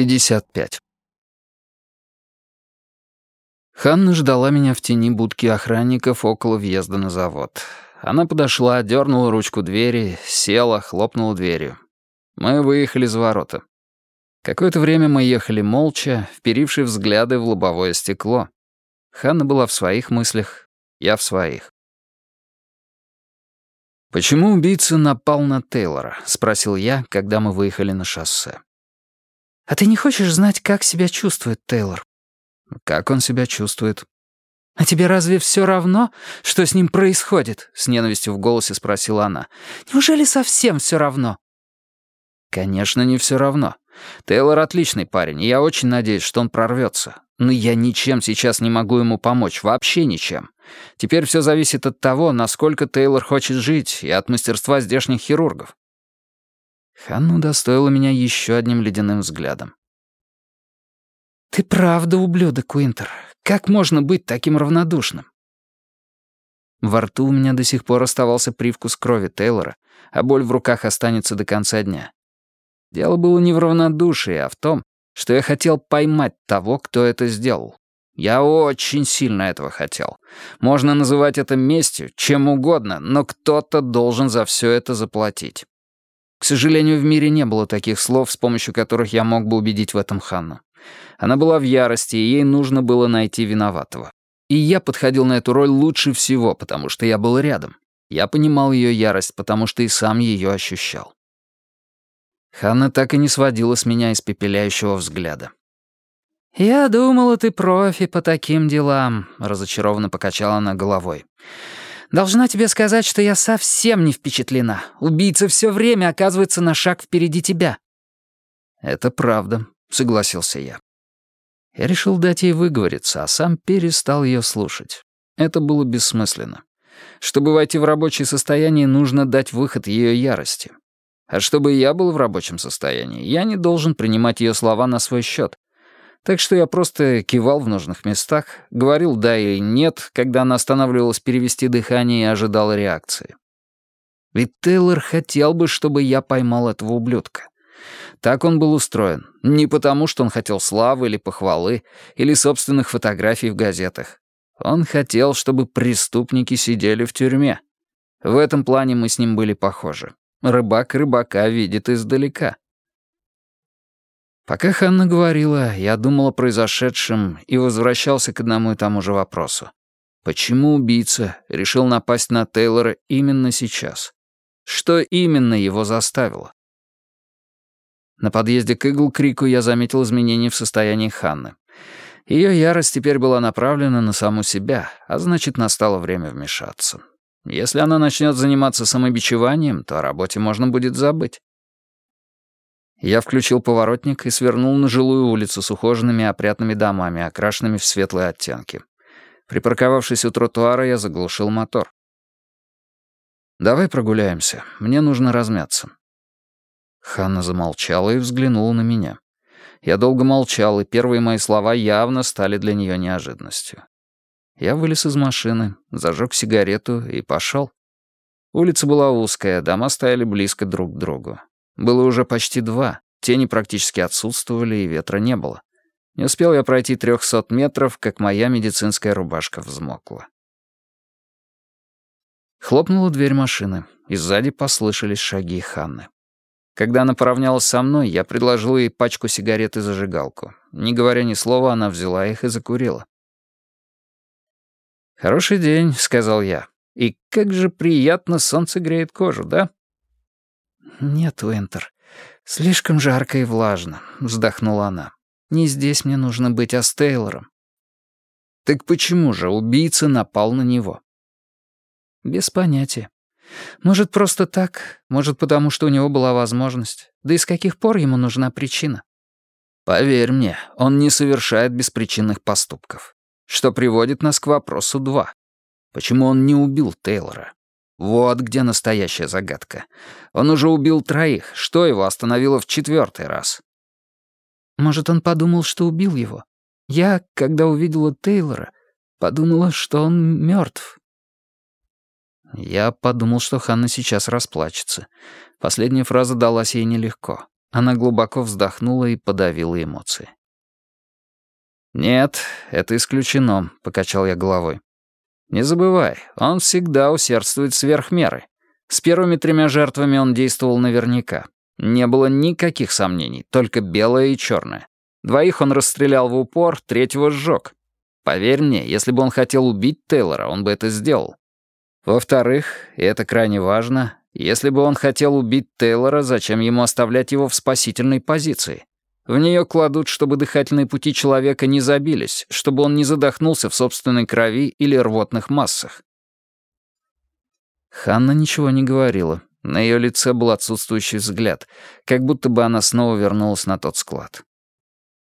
55. Ханна ждала меня в тени будки охранников около въезда на завод. Она подошла, дернула ручку двери, села, хлопнула дверью. Мы выехали за ворота. Какое-то время мы ехали молча, вперившие взгляды в лобовое стекло. Ханна была в своих мыслях, я в своих. «Почему убийца напал на Тейлора?» — спросил я, когда мы выехали на шоссе. «А ты не хочешь знать, как себя чувствует Тейлор?» «Как он себя чувствует?» «А тебе разве все равно, что с ним происходит?» — с ненавистью в голосе спросила она. «Неужели совсем все равно?» «Конечно, не все равно. Тейлор отличный парень, и я очень надеюсь, что он прорвется. Но я ничем сейчас не могу ему помочь, вообще ничем. Теперь все зависит от того, насколько Тейлор хочет жить, и от мастерства здешних хирургов». Ханна удостоила меня еще одним ледяным взглядом. «Ты правда ублюдок, Уинтер. Как можно быть таким равнодушным?» Во рту у меня до сих пор оставался привкус крови Тейлора, а боль в руках останется до конца дня. Дело было не в равнодушии, а в том, что я хотел поймать того, кто это сделал. Я очень сильно этого хотел. Можно называть это местью, чем угодно, но кто-то должен за все это заплатить. К сожалению, в мире не было таких слов, с помощью которых я мог бы убедить в этом Ханну. Она была в ярости, и ей нужно было найти виноватого. И я подходил на эту роль лучше всего, потому что я был рядом. Я понимал ее ярость, потому что и сам ее ощущал. Ханна так и не сводила с меня испепеляющего взгляда. «Я думала, ты профи по таким делам», — разочарованно покачала она головой. «Должна тебе сказать, что я совсем не впечатлена. Убийца все время оказывается на шаг впереди тебя». «Это правда», — согласился я. Я решил дать ей выговориться, а сам перестал ее слушать. Это было бессмысленно. Чтобы войти в рабочее состояние, нужно дать выход ее ярости. А чтобы я был в рабочем состоянии, я не должен принимать ее слова на свой счет. Так что я просто кивал в нужных местах, говорил «да» или «нет», когда она останавливалась перевести дыхание и ожидала реакции. Ведь Тейлор хотел бы, чтобы я поймал этого ублюдка. Так он был устроен. Не потому, что он хотел славы или похвалы, или собственных фотографий в газетах. Он хотел, чтобы преступники сидели в тюрьме. В этом плане мы с ним были похожи. Рыбак рыбака видит издалека. Пока Ханна говорила, я думал о произошедшем и возвращался к одному и тому же вопросу. Почему убийца решил напасть на Тейлора именно сейчас? Что именно его заставило? На подъезде к Игл-Крику я заметил изменения в состоянии Ханны. Ее ярость теперь была направлена на саму себя, а значит, настало время вмешаться. Если она начнет заниматься самобичеванием, то о работе можно будет забыть. Я включил поворотник и свернул на жилую улицу с ухоженными опрятными домами, окрашенными в светлые оттенки. Припарковавшись у тротуара, я заглушил мотор. «Давай прогуляемся. Мне нужно размяться». Ханна замолчала и взглянула на меня. Я долго молчал, и первые мои слова явно стали для нее неожиданностью. Я вылез из машины, зажег сигарету и пошел. Улица была узкая, дома стояли близко друг к другу. Было уже почти два, тени практически отсутствовали и ветра не было. Не успел я пройти трехсот метров, как моя медицинская рубашка взмокла. Хлопнула дверь машины, и сзади послышались шаги Ханны. Когда она поравнялась со мной, я предложил ей пачку сигарет и зажигалку. Не говоря ни слова, она взяла их и закурила. «Хороший день», — сказал я. «И как же приятно солнце греет кожу, да?» «Нет, Уинтер, слишком жарко и влажно», — вздохнула она. «Не здесь мне нужно быть, а с Тейлором». «Так почему же убийца напал на него?» «Без понятия. Может, просто так, может, потому что у него была возможность. Да и с каких пор ему нужна причина? Поверь мне, он не совершает беспричинных поступков. Что приводит нас к вопросу два. Почему он не убил Тейлора? Вот где настоящая загадка. Он уже убил троих. Что его остановило в четвертый раз? Может, он подумал, что убил его? Я, когда увидела Тейлора, подумала, что он мертв. Я подумал, что Ханна сейчас расплачется. Последняя фраза далась ей нелегко. Она глубоко вздохнула и подавила эмоции. «Нет, это исключено», — покачал я головой. «Не забывай, он всегда усердствует сверх меры. С первыми тремя жертвами он действовал наверняка. Не было никаких сомнений, только белое и черное. Двоих он расстрелял в упор, третьего сжег. Поверь мне, если бы он хотел убить Тейлора, он бы это сделал. Во-вторых, и это крайне важно, если бы он хотел убить Тейлора, зачем ему оставлять его в спасительной позиции? В нее кладут, чтобы дыхательные пути человека не забились, чтобы он не задохнулся в собственной крови или рвотных массах. Ханна ничего не говорила. На ее лице был отсутствующий взгляд, как будто бы она снова вернулась на тот склад.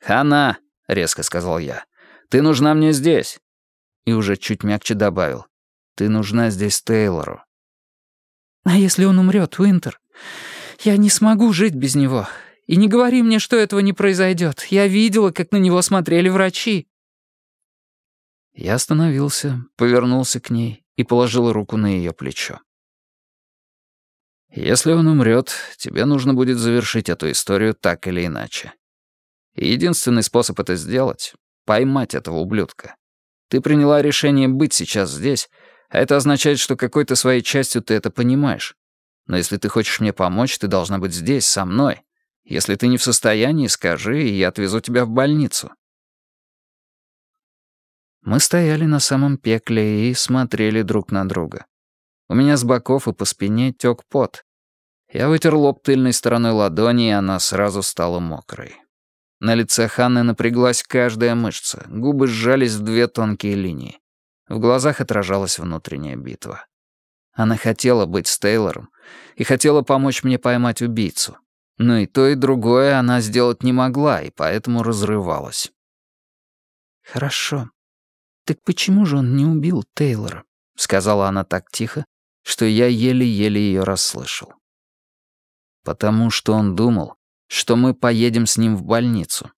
«Ханна!» — резко сказал я. «Ты нужна мне здесь!» И уже чуть мягче добавил. «Ты нужна здесь Тейлору». «А если он умрет, Уинтер? Я не смогу жить без него. И не говори мне, что этого не произойдет. Я видела, как на него смотрели врачи». Я остановился, повернулся к ней и положил руку на ее плечо. «Если он умрет, тебе нужно будет завершить эту историю так или иначе. И единственный способ это сделать — поймать этого ублюдка. Ты приняла решение быть сейчас здесь, а это означает, что какой-то своей частью ты это понимаешь. Но если ты хочешь мне помочь, ты должна быть здесь, со мной. Если ты не в состоянии, скажи, и я отвезу тебя в больницу». Мы стояли на самом пекле и смотрели друг на друга. У меня с боков и по спине тек пот. Я вытер лоб тыльной стороной ладони, и она сразу стала мокрой. На лице Ханны напряглась каждая мышца, губы сжались в две тонкие линии. В глазах отражалась внутренняя битва. Она хотела быть с Тейлором и хотела помочь мне поймать убийцу. Но и то, и другое она сделать не могла, и поэтому разрывалась. «Хорошо. Так почему же он не убил Тейлора?» — сказала она так тихо, что я еле-еле ее расслышал. «Потому что он думал, что мы поедем с ним в больницу.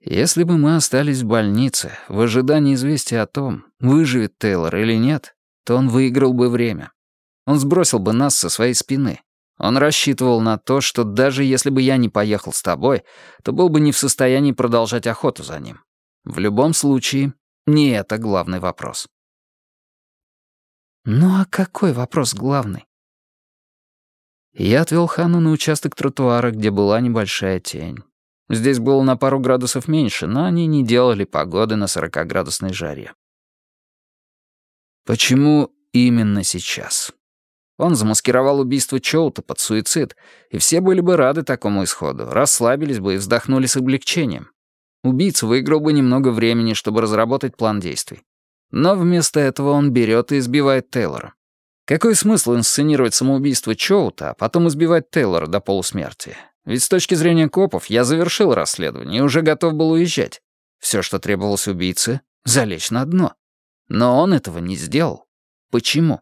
Если бы мы остались в больнице, в ожидании известия о том, выживет Тейлор или нет, то он выиграл бы время. Он сбросил бы нас со своей спины. Он рассчитывал на то, что даже если бы я не поехал с тобой, то был бы не в состоянии продолжать охоту за ним. В любом случае, не это главный вопрос. Ну а какой вопрос главный? Я отвел Ханну на участок тротуара, где была небольшая тень. Здесь было на пару градусов меньше, но они не делали погоды на 40-градусной жаре. Почему именно сейчас? Он замаскировал убийство Чоута под суицид, и все были бы рады такому исходу, расслабились бы и вздохнули с облегчением. Убийца выиграл бы немного времени, чтобы разработать план действий. Но вместо этого он берет и избивает Тейлора. Какой смысл инсценировать самоубийство Чоута, а потом избивать Тейлора до полусмерти? Ведь с точки зрения копов я завершил расследование и уже готов был уезжать. Все, что требовалось убийце — залечь на дно. Но он этого не сделал. Почему?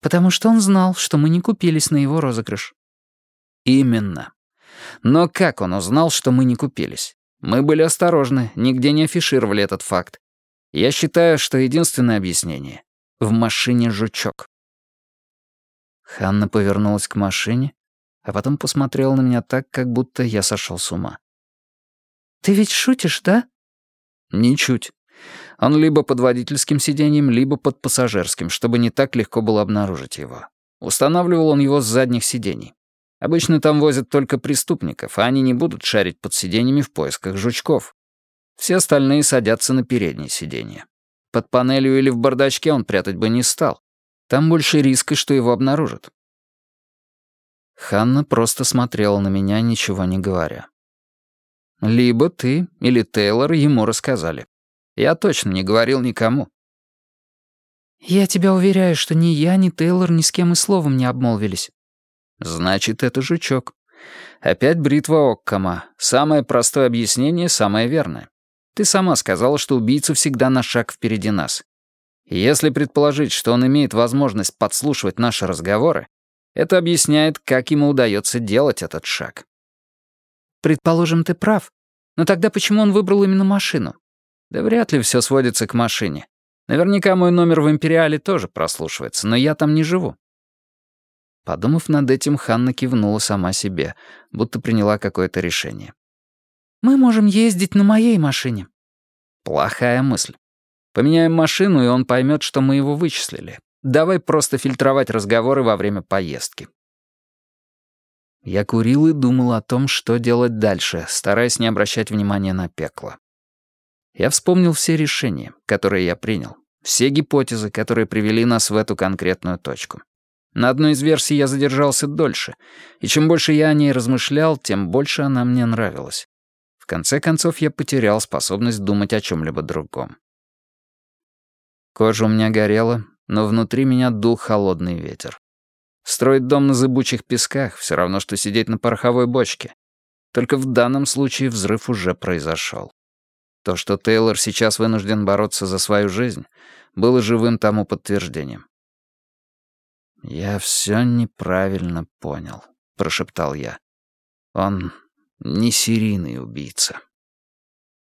Потому что он знал, что мы не купились на его розыгрыш. Именно. Но как он узнал, что мы не купились? Мы были осторожны, нигде не афишировали этот факт. Я считаю, что единственное объяснение в машине жучок. Ханна повернулась к машине, а потом посмотрела на меня так, как будто я сошел с ума. «Ты ведь шутишь, да?» «Ничуть. Он либо под водительским сиденьем, либо под пассажирским, чтобы не так легко было обнаружить его. Устанавливал он его с задних сидений. Обычно там возят только преступников, а они не будут шарить под сиденьями в поисках жучков. Все остальные садятся на переднее сиденье. Под панелью или в бардачке он прятать бы не стал. Там больше риска, что его обнаружат. Ханна просто смотрела на меня, ничего не говоря. Либо ты или Тейлор ему рассказали. Я точно не говорил никому. «Я тебя уверяю, что ни я, ни Тейлор ни с кем и словом не обмолвились». «Значит, это жучок. Опять бритва Оккама. Самое простое объяснение, самое верное. Ты сама сказала, что убийца всегда на шаг впереди нас. если предположить, что он имеет возможность подслушивать наши разговоры, это объясняет, как ему удается делать этот шаг. Предположим, ты прав. Но тогда почему он выбрал именно машину? Да вряд ли все сводится к машине. Наверняка мой номер в «Империале» тоже прослушивается, но я там не живу. Подумав над этим, Ханна кивнула сама себе, будто приняла какое-то решение. «Мы можем ездить на моей машине». Плохая мысль. Поменяем машину, и он поймет, что мы его вычислили. Давай просто фильтровать разговоры во время поездки. Я курил и думал о том, что делать дальше, стараясь не обращать внимания на пекло. Я вспомнил все решения, которые я принял, все гипотезы, которые привели нас в эту конкретную точку. На одной из версий я задержался дольше, и чем больше я о ней размышлял, тем больше она мне нравилась. В конце концов, я потерял способность думать о чем-либо другом. Кожа у меня горела, но внутри меня дул холодный ветер. Строить дом на зыбучих песках — все равно, что сидеть на пороховой бочке. Только в данном случае взрыв уже произошел. То, что Тейлор сейчас вынужден бороться за свою жизнь, было живым тому подтверждением. «Я все неправильно понял», — прошептал я. «Он не серийный убийца».